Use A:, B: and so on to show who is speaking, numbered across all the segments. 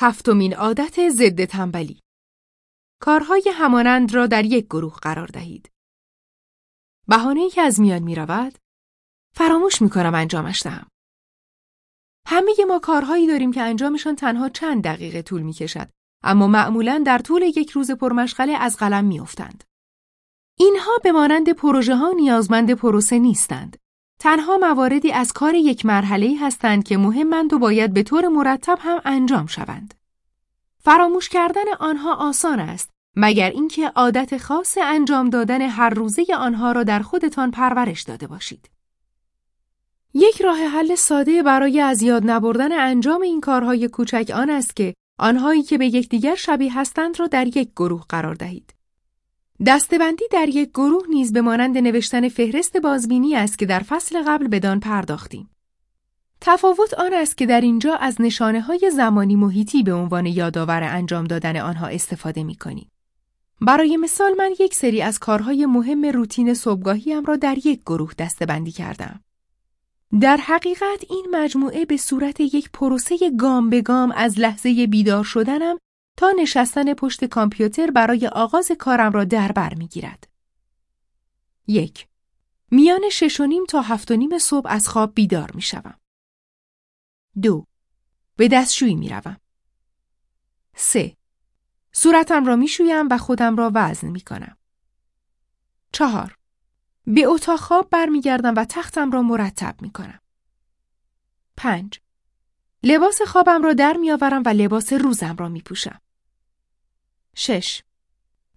A: هفتمین عادت ضد تنبلی کارهای همانند را در یک گروه قرار دهید. بهانه که از میان می رود، فراموش می کنم انجامش دهم. همه ما کارهایی داریم که انجامشان تنها چند دقیقه طول می کشد، اما معمولا در طول یک روز پرمشغله از قلم می افتند. اینها به مانند پروژه ها نیازمند پروسه نیستند. تنها مواردی از کار یک مرحله هستند که مهمند و باید به طور مرتب هم انجام شوند. فراموش کردن آنها آسان است مگر اینکه عادت خاص انجام دادن هر روزه آنها را در خودتان پرورش داده باشید. یک راه حل ساده برای از یاد نبردن انجام این کارهای کوچک آن است که آنهایی که به یکدیگر شبیه هستند را در یک گروه قرار دهید. دستبندی در یک گروه نیز به مانند نوشتن فهرست بازبینی است که در فصل قبل بدان پرداختیم. تفاوت آن است که در اینجا از نشانه های زمانی محیطی به عنوان یادآور انجام دادن آنها استفاده می کنیم. برای مثال من یک سری از کارهای مهم روتین صبحگاهیم را در یک گروه دستبندی کردم. در حقیقت این مجموعه به صورت یک پروسه گام به گام از لحظه بیدار شدنم تا نشستن پشت کامپیوتر برای آغاز کارم را در بر می‌گیرد. یک میان شش و نیم تا هفت و نیم صبح از خواب بیدار می شوم. دو به دستشویی می روم. سه صورتم را می شویم و خودم را وزن می کنم. چهار به اتاق خواب برمیگردم و تختم را مرتب می کنم. پنج لباس خوابم را در میآورم و لباس روزم را می پوشم. شش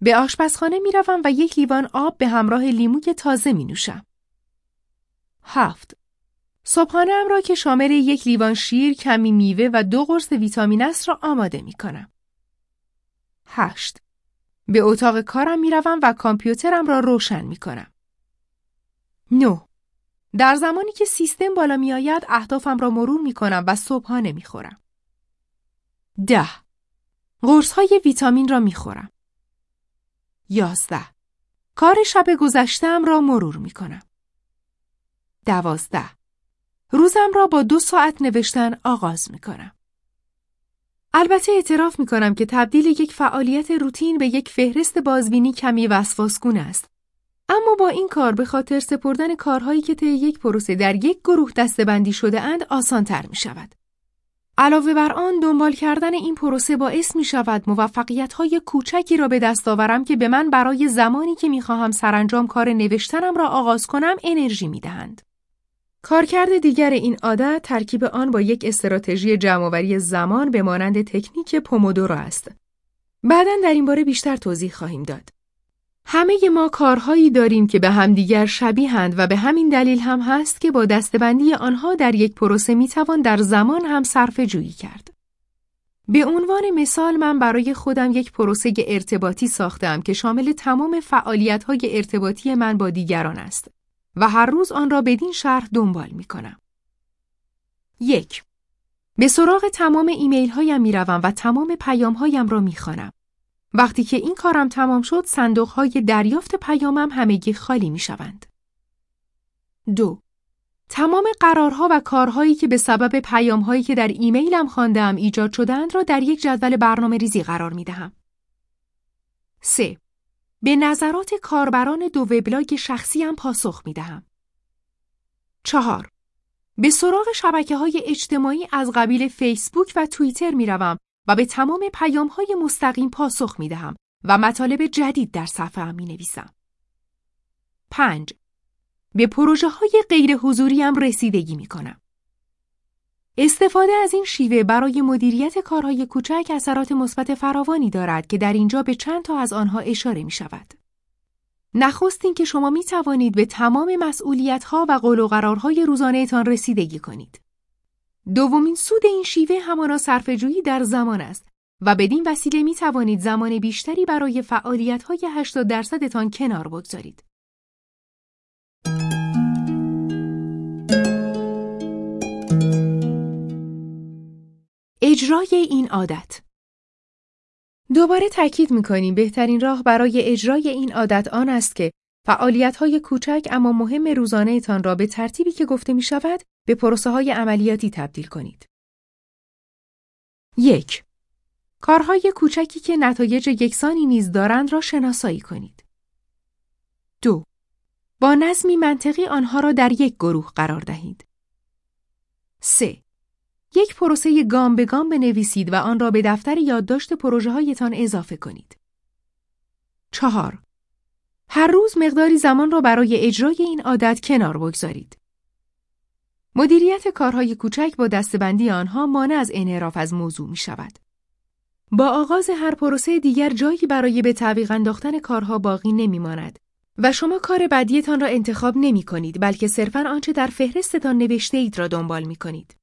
A: به آشپزخانه می روم و یک لیوان آب به همراه لیموی تازه می نوشم. هفت صبحانه را که شامل یک لیوان شیر، کمی میوه و دو قرص ویتامین است را آماده می کنم. هشت به اتاق کارم می روم و کامپیوترم را روشن می کنم. 9. در زمانی که سیستم بالا می آید اهدافم را مرور می کنم و صبحانه می خورم. 10. قرص های ویتامین را می خورم. 11. کار شب گذشتم را مرور می کنم. 12. روزم را با دو ساعت نوشتن آغاز می کنم. البته اعتراف می کنم که تبدیل یک فعالیت روتین به یک فهرست بازبینی کمی وسواسگونه است اما با این کار به خاطر سپردن کارهایی که طی یک پروسه در یک گروه دستبندی شده اند آسان تر می شود. علاوه بر آن دنبال کردن این پروسه باعث می شود موفقیت های کوچکی را به دست آورم که به من برای زمانی که می خواهم سرانجام کار نوشتنم را آغاز کنم انرژی می دهند. کارکرد دیگر این عادت ترکیب آن با یک استراتژی جمعآوری زمان به مانند تکنیک پومودورو است. بعدا در این باره بیشتر توضیح خواهیم داد. همه ما کارهایی داریم که به همدیگر شبیهند و به همین دلیل هم هست که با دستبندی آنها در یک پروسه می‌توان در زمان هم صرف جویی کرد. به عنوان مثال من برای خودم یک پروسه ارتباطی ساختم که شامل تمام فعالیت‌های ارتباطی من با دیگران است و هر روز آن را بدین شرح دنبال می کنم. یک به سراغ تمام ایمیل هایم می روم و تمام پیام هایم را می خانم. وقتی که این کارم تمام شد صندوق های دریافت پیامم همگی خالی می شوند. دو تمام قرارها و کارهایی که به سبب پیامهایی که در ایمیلم خواندم ایجاد شدند را در یک جدول برنامه ریزی قرار می دهم. 3. به نظرات کاربران دو وبلاگ شخصیم پاسخ می دهم. 4. به سراغ شبکه های اجتماعی از قبیل فیسبوک و توییتر می روم و به تمام پیام های مستقیم پاسخ می دهم و مطالب جدید در صفحه می نویسم. 5. به پروژه های غیر حضوری هم رسیدگی می کنم. استفاده از این شیوه برای مدیریت کارهای کوچک اثرات مثبت فراوانی دارد که در اینجا به چند تا از آنها اشاره می شود. نخست که شما می توانید به تمام مسئولیت ها و قول و قرارهای روزانه تان رسیدگی کنید. دومین سود این شیوه همانا صرفه‌جویی در زمان است و بدین وسیله می توانید زمان بیشتری برای فعالیت های 80 درصدتان کنار بگذارید. اجرای این عادت دوباره تاکید می‌کنیم بهترین راه برای اجرای این عادت آن است که فعالیت های کوچک اما مهم روزانه تان را به ترتیبی که گفته می شود به پروسه های عملیاتی تبدیل کنید. یک کارهای کوچکی که نتایج یکسانی نیز دارند را شناسایی کنید. دو با نظمی منطقی آنها را در یک گروه قرار دهید. 3. یک پروسه گام به گام بنویسید و آن را به دفتر یادداشت پروژه هایتان اضافه کنید. 4. هر روز مقداری زمان را برای اجرای این عادت کنار بگذارید. مدیریت کارهای کوچک با دستبندی آنها مانع از انحراف از موضوع می شود. با آغاز هر پروسه دیگر جایی برای به تعویق انداختن کارها باقی نمی ماند و شما کار بعدیتان را انتخاب نمی کنید بلکه صرفاً آنچه در فهرستتان نوشته اید را دنبال می کنید.